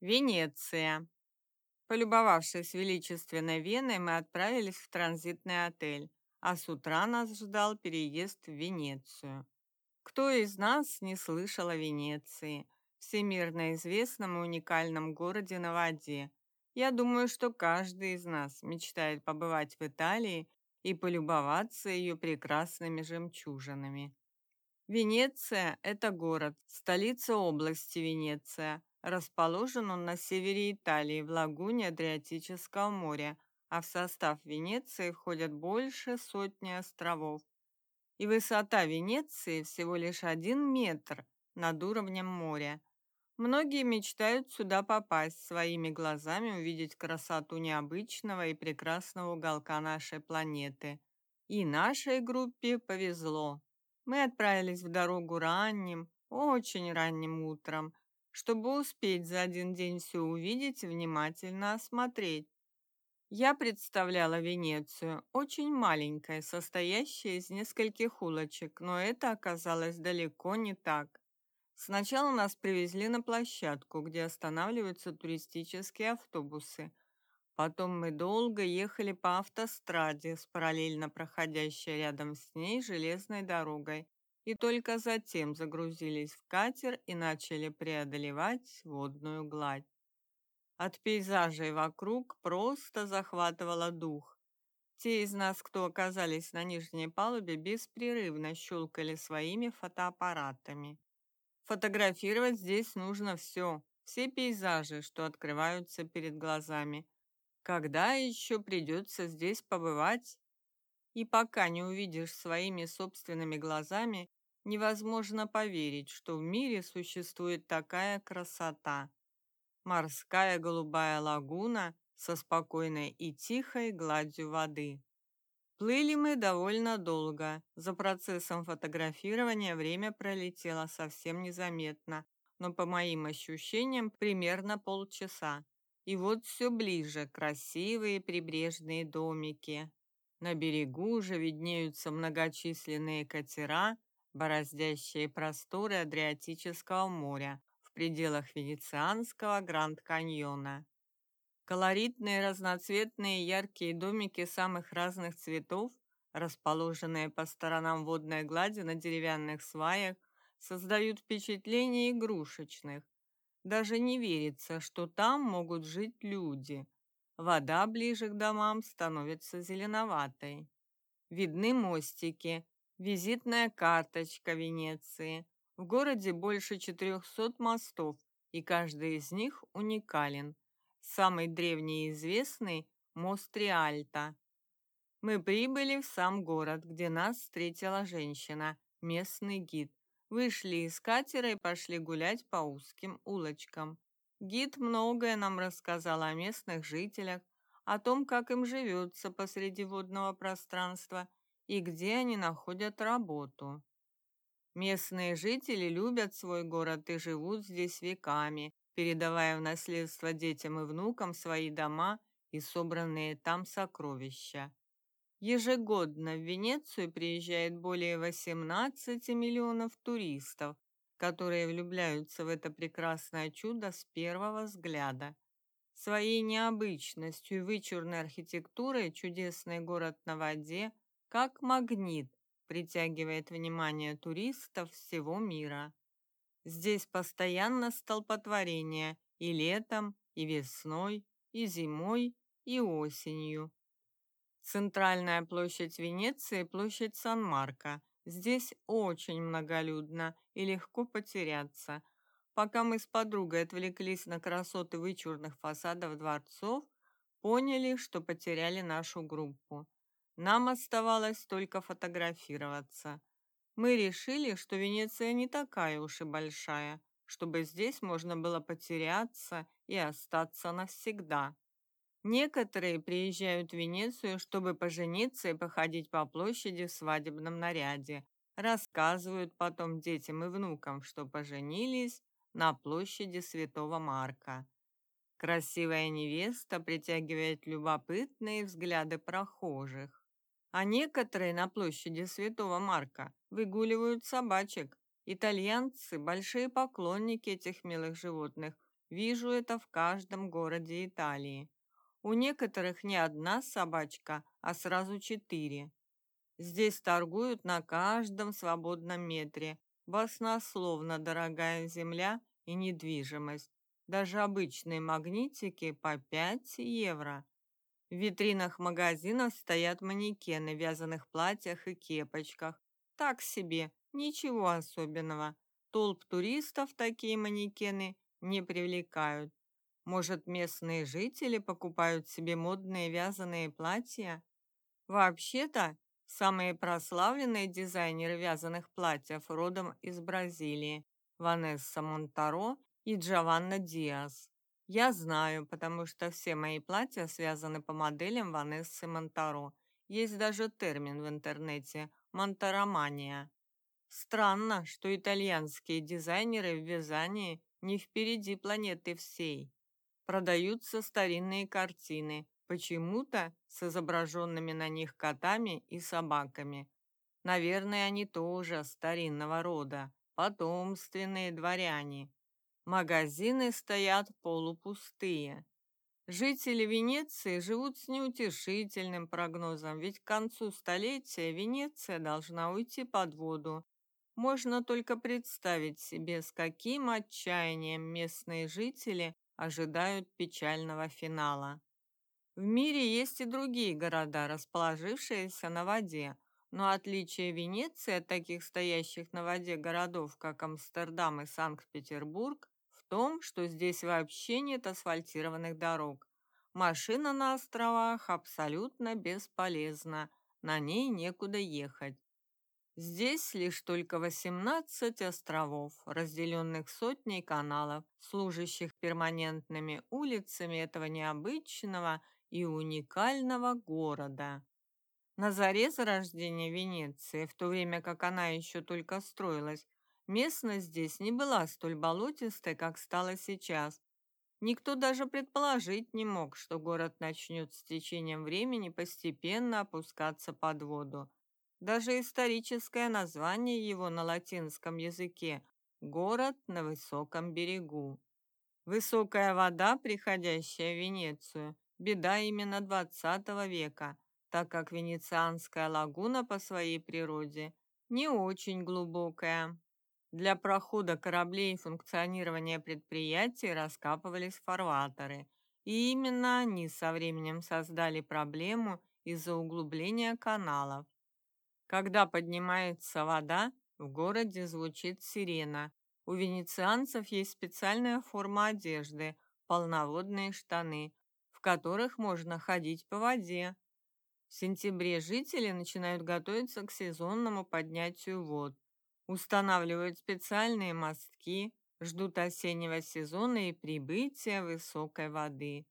Венеция. Полюбовавшись величественной Веной, мы отправились в транзитный отель, а с утра нас ждал переезд в Венецию. Кто из нас не слышал о Венеции, всемирно известном и уникальном городе на воде? Я думаю, что каждый из нас мечтает побывать в Италии и полюбоваться ее прекрасными жемчужинами. Венеция – это город, столица области Венеция, Расположен он на севере Италии, в лагуне Адриатического моря, а в состав Венеции входят больше сотни островов. И высота Венеции всего лишь один метр над уровнем моря. Многие мечтают сюда попасть, своими глазами увидеть красоту необычного и прекрасного уголка нашей планеты. И нашей группе повезло. Мы отправились в дорогу ранним, очень ранним утром, чтобы успеть за один день все увидеть и внимательно осмотреть. Я представляла Венецию, очень маленькой, состоящей из нескольких улочек, но это оказалось далеко не так. Сначала нас привезли на площадку, где останавливаются туристические автобусы. Потом мы долго ехали по автостраде с параллельно проходящей рядом с ней железной дорогой, и только затем загрузились в катер и начали преодолевать водную гладь. От пейзажей вокруг просто захватывало дух. Те из нас, кто оказались на нижней палубе, беспрерывно щелкали своими фотоаппаратами. Фотографировать здесь нужно все, все пейзажи, что открываются перед глазами. Когда еще придется здесь побывать? И пока не увидишь своими собственными глазами, Невозможно поверить, что в мире существует такая красота. Морская голубая лагуна со спокойной и тихой гладью воды. Плыли мы довольно долго. За процессом фотографирования время пролетело совсем незаметно, но по моим ощущениям примерно полчаса. И вот все ближе красивые прибрежные домики. На берегу уже виднеются многочисленные катера, бороздящие просторы Адриатического моря в пределах венецианского Гранд-каньона. Колоритные разноцветные яркие домики самых разных цветов, расположенные по сторонам водной глади на деревянных сваях, создают впечатление игрушечных. Даже не верится, что там могут жить люди. Вода ближе к домам становится зеленоватой. Видны мостики, Визитная карточка Венеции. В городе больше 400 мостов, и каждый из них уникален. Самый древний и известный – мост Риальто. Мы прибыли в сам город, где нас встретила женщина, местный гид. Вышли из катера и пошли гулять по узким улочкам. Гид многое нам рассказал о местных жителях, о том, как им живется посреди водного пространства и где они находят работу. Местные жители любят свой город и живут здесь веками, передавая в наследство детям и внукам свои дома и собранные там сокровища. Ежегодно в Венецию приезжает более 18 миллионов туристов, которые влюбляются в это прекрасное чудо с первого взгляда. Своей необычностью и вычурной архитектурой чудесный город на воде как магнит притягивает внимание туристов всего мира. Здесь постоянно столпотворение и летом, и весной, и зимой, и осенью. Центральная площадь Венеции – площадь Сан-Марко. Здесь очень многолюдно и легко потеряться. Пока мы с подругой отвлеклись на красоты вычурных фасадов дворцов, поняли, что потеряли нашу группу. Нам оставалось только фотографироваться. Мы решили, что Венеция не такая уж и большая, чтобы здесь можно было потеряться и остаться навсегда. Некоторые приезжают в Венецию, чтобы пожениться и походить по площади в свадебном наряде. Рассказывают потом детям и внукам, что поженились на площади Святого Марка. Красивая невеста притягивает любопытные взгляды прохожих. А некоторые на площади Святого Марка выгуливают собачек. Итальянцы – большие поклонники этих милых животных Вижу это в каждом городе Италии. У некоторых не одна собачка, а сразу четыре. Здесь торгуют на каждом свободном метре. Баснословно дорогая земля и недвижимость. Даже обычные магнитики по 5 евро. В витринах магазинов стоят манекены в вязаных платьях и кепочках. Так себе, ничего особенного. Толп туристов такие манекены не привлекают. Может, местные жители покупают себе модные вязаные платья? Вообще-то, самые прославленные дизайнеры вязаных платьев родом из Бразилии. Ванесса Монтаро и Джованна Диас. Я знаю, потому что все мои платья связаны по моделям Ванессы Монтаро. Есть даже термин в интернете «монтаромания». Странно, что итальянские дизайнеры в вязании не впереди планеты всей. Продаются старинные картины, почему-то с изображенными на них котами и собаками. Наверное, они тоже старинного рода, потомственные дворяне. Магазины стоят полупустые. Жители Венеции живут с неутешительным прогнозом, ведь к концу столетия Венеция должна уйти под воду. Можно только представить себе, с каким отчаянием местные жители ожидают печального финала. В мире есть и другие города, расположившиеся на воде, но отличие Венеции от таких стоящих на воде городов, как Амстердам и Санкт-Петербург, том, что здесь вообще нет асфальтированных дорог. Машина на островах абсолютно бесполезна, на ней некуда ехать. Здесь лишь только 18 островов, разделенных сотней каналов, служащих перманентными улицами этого необычного и уникального города. На заре зарождения Венеции, в то время как она еще только строилась, Местность здесь не была столь болотистой, как стала сейчас. Никто даже предположить не мог, что город начнет с течением времени постепенно опускаться под воду. Даже историческое название его на латинском языке «Город на высоком берегу». Высокая вода, приходящая в Венецию, беда именно XX века, так как Венецианская лагуна по своей природе не очень глубокая. Для прохода кораблей и функционирования предприятий раскапывались фарватеры, и именно они со временем создали проблему из-за углубления каналов. Когда поднимается вода, в городе звучит сирена. У венецианцев есть специальная форма одежды – полноводные штаны, в которых можно ходить по воде. В сентябре жители начинают готовиться к сезонному поднятию вод – устанавливают специальные мостки, ждут осеннего сезона и прибытия высокой воды.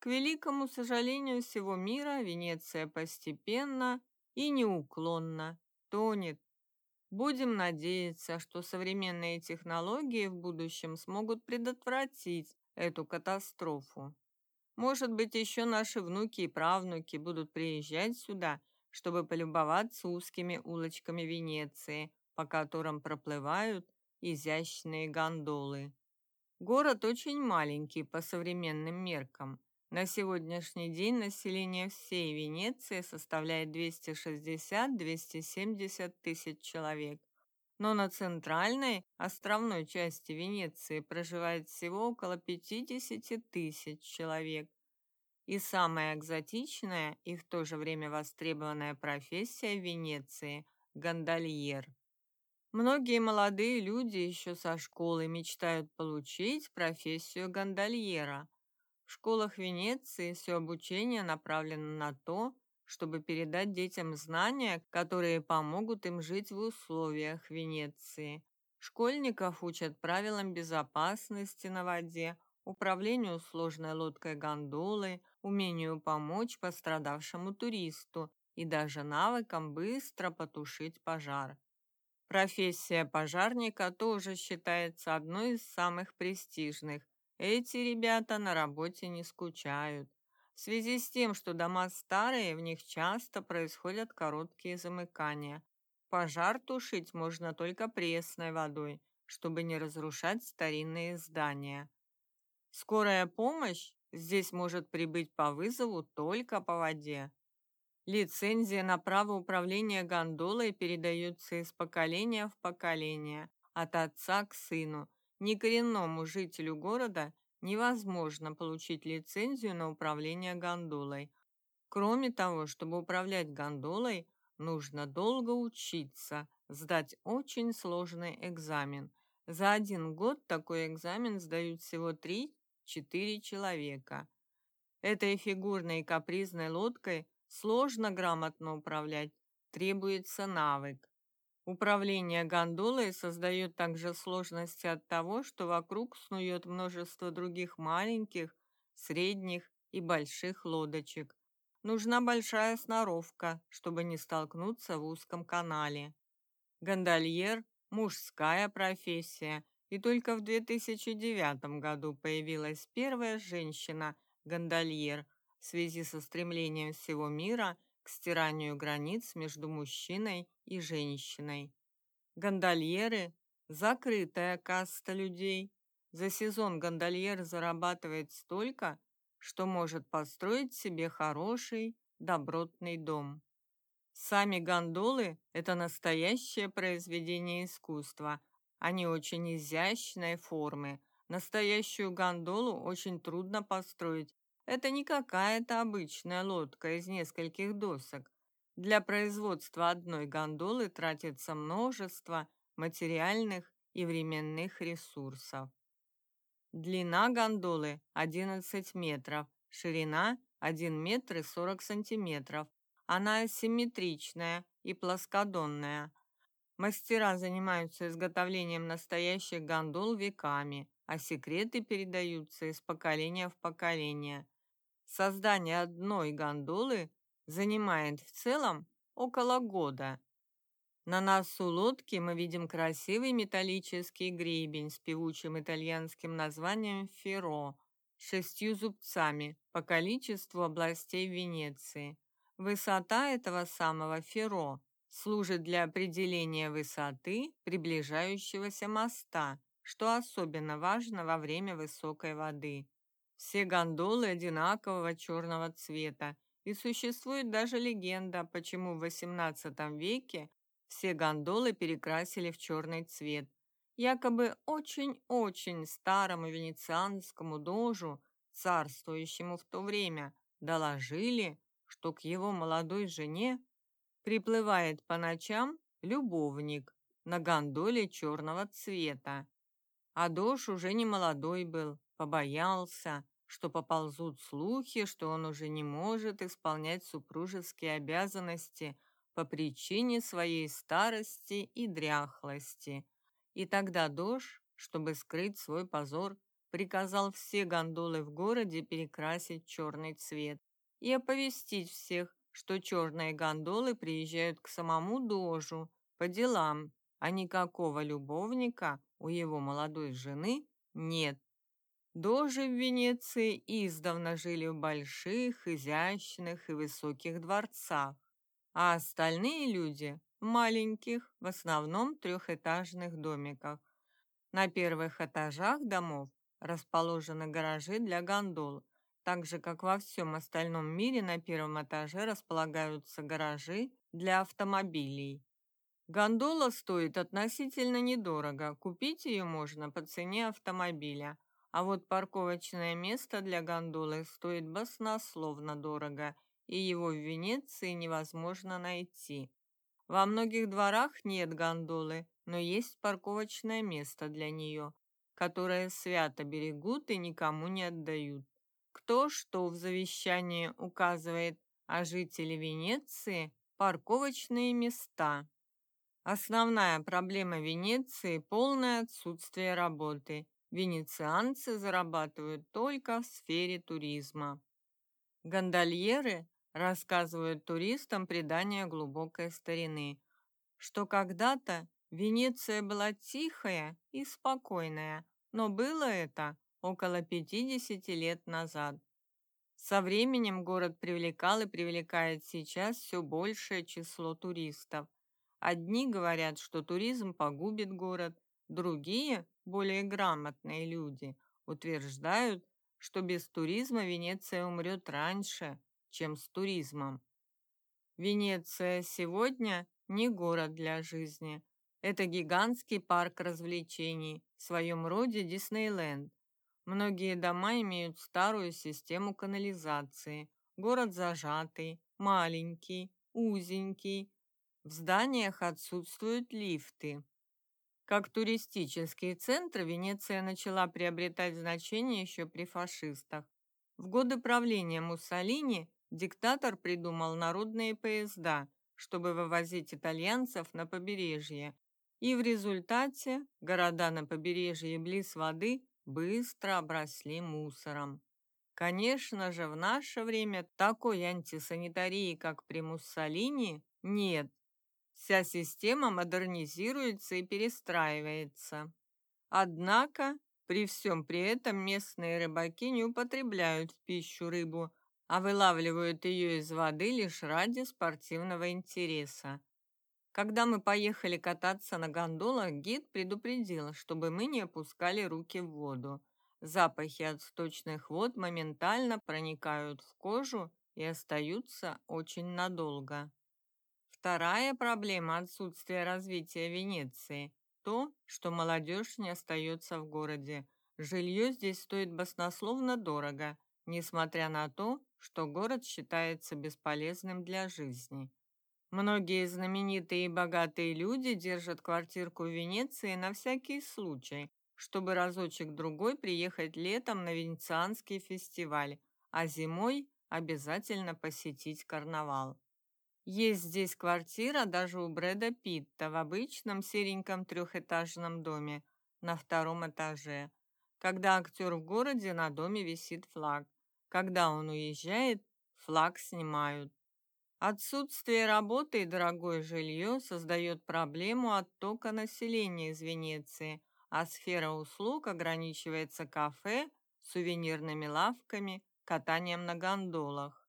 К великому сожалению всего мира, Венеция постепенно и неуклонно тонет. Будем надеяться, что современные технологии в будущем смогут предотвратить эту катастрофу. Может быть, еще наши внуки и правнуки будут приезжать сюда, чтобы полюбоваться узкими улочками Венеции, по которым проплывают изящные гондолы. Город очень маленький по современным меркам. На сегодняшний день население всей Венеции составляет 260-270 тысяч человек. Но на центральной, островной части Венеции проживает всего около 50 тысяч человек. И самая экзотичная и в то же время востребованная профессия Венеции – гондольер. Многие молодые люди еще со школы мечтают получить профессию гондольера. В школах Венеции все обучение направлено на то, чтобы передать детям знания, которые помогут им жить в условиях Венеции. Школьников учат правилам безопасности на воде, управлению сложной лодкой гондолы, умению помочь пострадавшему туристу и даже навыкам быстро потушить пожар. Профессия пожарника тоже считается одной из самых престижных. Эти ребята на работе не скучают. В связи с тем, что дома старые, в них часто происходят короткие замыкания. Пожар тушить можно только пресной водой, чтобы не разрушать старинные здания. Скорая помощь здесь может прибыть по вызову только по воде. Лицензия на право управления гондолой передается из поколения в поколение, от отца к сыну. Некоренному жителю города невозможно получить лицензию на управление гондолой. Кроме того, чтобы управлять гондолой, нужно долго учиться, сдать очень сложный экзамен. За один год такой экзамен сдают всего 3-4 человека. Этой фигурной и капризной лодкой Сложно грамотно управлять, требуется навык. Управление гондолой создает также сложности от того, что вокруг снует множество других маленьких, средних и больших лодочек. Нужна большая сноровка, чтобы не столкнуться в узком канале. Гондольер – мужская профессия, и только в 2009 году появилась первая женщина-гондольер – в связи со стремлением всего мира к стиранию границ между мужчиной и женщиной. Гондольеры – закрытая каста людей. За сезон гондольер зарабатывает столько, что может построить себе хороший, добротный дом. Сами гондолы – это настоящее произведение искусства. Они очень изящной формы. Настоящую гондолу очень трудно построить, это не какая-то обычная лодка из нескольких досок. Для производства одной гондолы тратится множество материальных и временных ресурсов. Длина гондолы 11 метров, ширина 1 метр и 40 сантиметров. Она асимметричная и плоскодонная. Мастера занимаются изготовлением настоящих гондол веками, а секреты передаются из поколения в поколение. Создание одной гондолы занимает в целом около года. На носу лодки мы видим красивый металлический гребень с певучим итальянским названием «Ферро», шестью зубцами по количеству областей Венеции. Высота этого самого «Ферро» служит для определения высоты приближающегося моста, что особенно важно во время высокой воды. Все гондолы одинакового черного цвета, и существует даже легенда, почему в XVIII веке все гондолы перекрасили в черный цвет. Якобы очень-очень старому венецианскому дожу, царствующему в то время, доложили, что к его молодой жене приплывает по ночам любовник на гондоле черного цвета. А дож уже не молодой был, побоялся, что поползут слухи, что он уже не может исполнять супружеские обязанности по причине своей старости и дряхлости. И тогда Дож, чтобы скрыть свой позор, приказал все гондолы в городе перекрасить черный цвет и оповестить всех, что черные гондолы приезжают к самому Дожу по делам, а никакого любовника у его молодой жены нет. Дожи в Венеции издавна жили в больших, изящных и высоких дворцах, а остальные люди – в маленьких, в основном трехэтажных домиках. На первых этажах домов расположены гаражи для гондол, так же, как во всем остальном мире на первом этаже располагаются гаражи для автомобилей. Гондола стоит относительно недорого, купить ее можно по цене автомобиля – а вот парковочное место для гондолы стоит баснословно дорого, и его в Венеции невозможно найти. Во многих дворах нет гондолы, но есть парковочное место для нее, которое свято берегут и никому не отдают. Кто что в завещании указывает о жителе Венеции – парковочные места. Основная проблема Венеции – полное отсутствие работы – Венецианцы зарабатывают только в сфере туризма. Гондольеры рассказывают туристам предания глубокой старины, что когда-то Венеция была тихая и спокойная, но было это около 50 лет назад. Со временем город привлекал и привлекает сейчас все большее число туристов. Одни говорят, что туризм погубит город, другие более грамотные люди, утверждают, что без туризма Венеция умрет раньше, чем с туризмом. Венеция сегодня не город для жизни. Это гигантский парк развлечений, в своем роде Диснейленд. Многие дома имеют старую систему канализации. Город зажатый, маленький, узенький. В зданиях отсутствуют лифты. Как туристический центр Венеция начала приобретать значение еще при фашистах. В годы правления Муссолини диктатор придумал народные поезда, чтобы вывозить итальянцев на побережье. И в результате города на побережье близ воды быстро обросли мусором. Конечно же, в наше время такой антисанитарии, как при Муссолини, нет. Вся система модернизируется и перестраивается. Однако, при всем при этом местные рыбаки не употребляют в пищу рыбу, а вылавливают ее из воды лишь ради спортивного интереса. Когда мы поехали кататься на гондолах, гид предупредил, чтобы мы не опускали руки в воду. Запахи от сточных вод моментально проникают в кожу и остаются очень надолго. Вторая проблема отсутствия развития Венеции – то, что молодежь не остается в городе. Жилье здесь стоит баснословно дорого, несмотря на то, что город считается бесполезным для жизни. Многие знаменитые и богатые люди держат квартирку в Венеции на всякий случай, чтобы разочек-другой приехать летом на Венецианский фестиваль, а зимой обязательно посетить карнавал. Есть здесь квартира даже у Брэда Питта в обычном сереньком трехэтажном доме на втором этаже. Когда актер в городе, на доме висит флаг. Когда он уезжает, флаг снимают. Отсутствие работы и дорогое жилье создает проблему оттока населения из Венеции, а сфера услуг ограничивается кафе, сувенирными лавками, катанием на гондолах.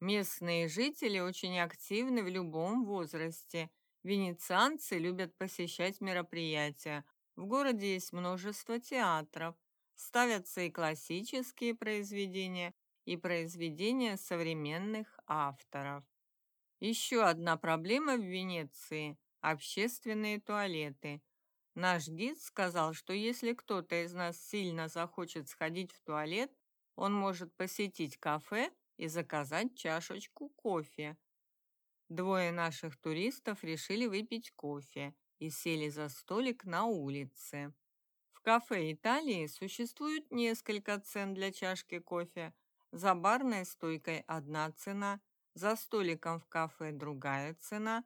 Местные жители очень активны в любом возрасте. Венецианцы любят посещать мероприятия. В городе есть множество театров. Ставятся и классические произведения, и произведения современных авторов. Еще одна проблема в Венеции – общественные туалеты. Наш гид сказал, что если кто-то из нас сильно захочет сходить в туалет, он может посетить кафе и заказать чашечку кофе. Двое наших туристов решили выпить кофе и сели за столик на улице. В кафе Италии существует несколько цен для чашки кофе. За барной стойкой одна цена, за столиком в кафе другая цена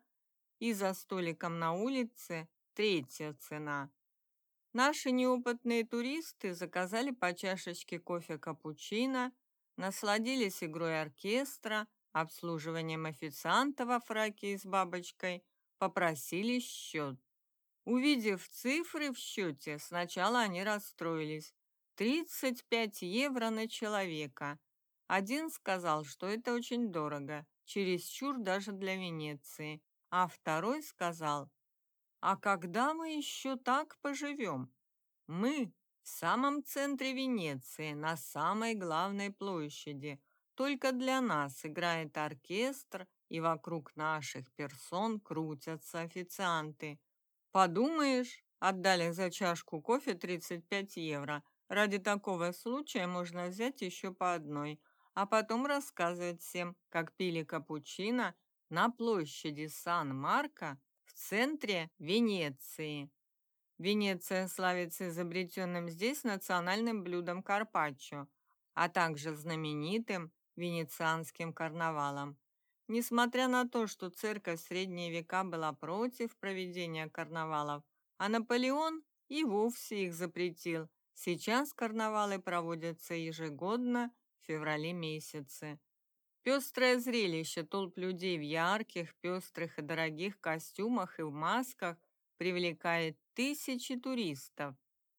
и за столиком на улице третья цена. Наши неопытные туристы заказали по чашечке кофе капучино насладились игрой оркестра, обслуживанием официанта во фраке с бабочкой, попросили счет. Увидев цифры в счете, сначала они расстроились. 35 евро на человека. Один сказал, что это очень дорого, чересчур даже для Венеции, а второй сказал, «А когда мы еще так поживем? Мы в самом центре Венеции, на самой главной площади. Только для нас играет оркестр, и вокруг наших персон крутятся официанты. Подумаешь, отдали за чашку кофе 35 евро. Ради такого случая можно взять еще по одной, а потом рассказывать всем, как пили капучино на площади Сан-Марко в центре Венеции. Венеция славится изобретенным здесь национальным блюдом карпаччо, а также знаменитым венецианским карнавалом. Несмотря на то, что церковь в средние века была против проведения карнавалов, а Наполеон и вовсе их запретил, сейчас карнавалы проводятся ежегодно в феврале месяце. Пестрое зрелище толп людей в ярких, пестрых и дорогих костюмах и в масках привлекает тысячи туристов.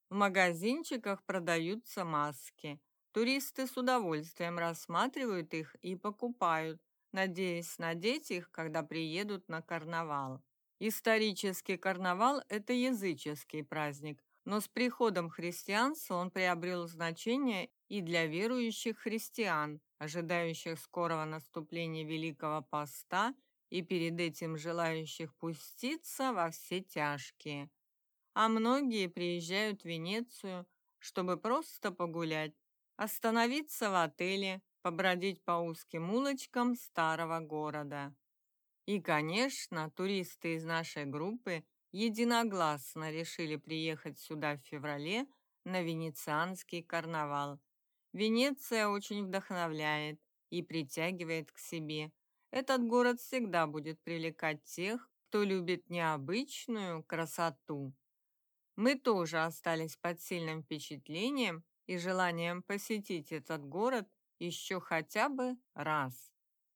В магазинчиках продаются маски. Туристы с удовольствием рассматривают их и покупают, надеясь надеть их, когда приедут на карнавал. Исторический карнавал – это языческий праздник. Но с приходом христианства он приобрел значение и для верующих христиан, ожидающих скорого наступления Великого Поста и перед этим желающих пуститься во все тяжкие. А многие приезжают в Венецию, чтобы просто погулять, остановиться в отеле, побродить по узким улочкам старого города. И, конечно, туристы из нашей группы единогласно решили приехать сюда в феврале на венецианский карнавал. Венеция очень вдохновляет и притягивает к себе. Этот город всегда будет привлекать тех, кто любит необычную красоту. Мы тоже остались под сильным впечатлением и желанием посетить этот город еще хотя бы раз.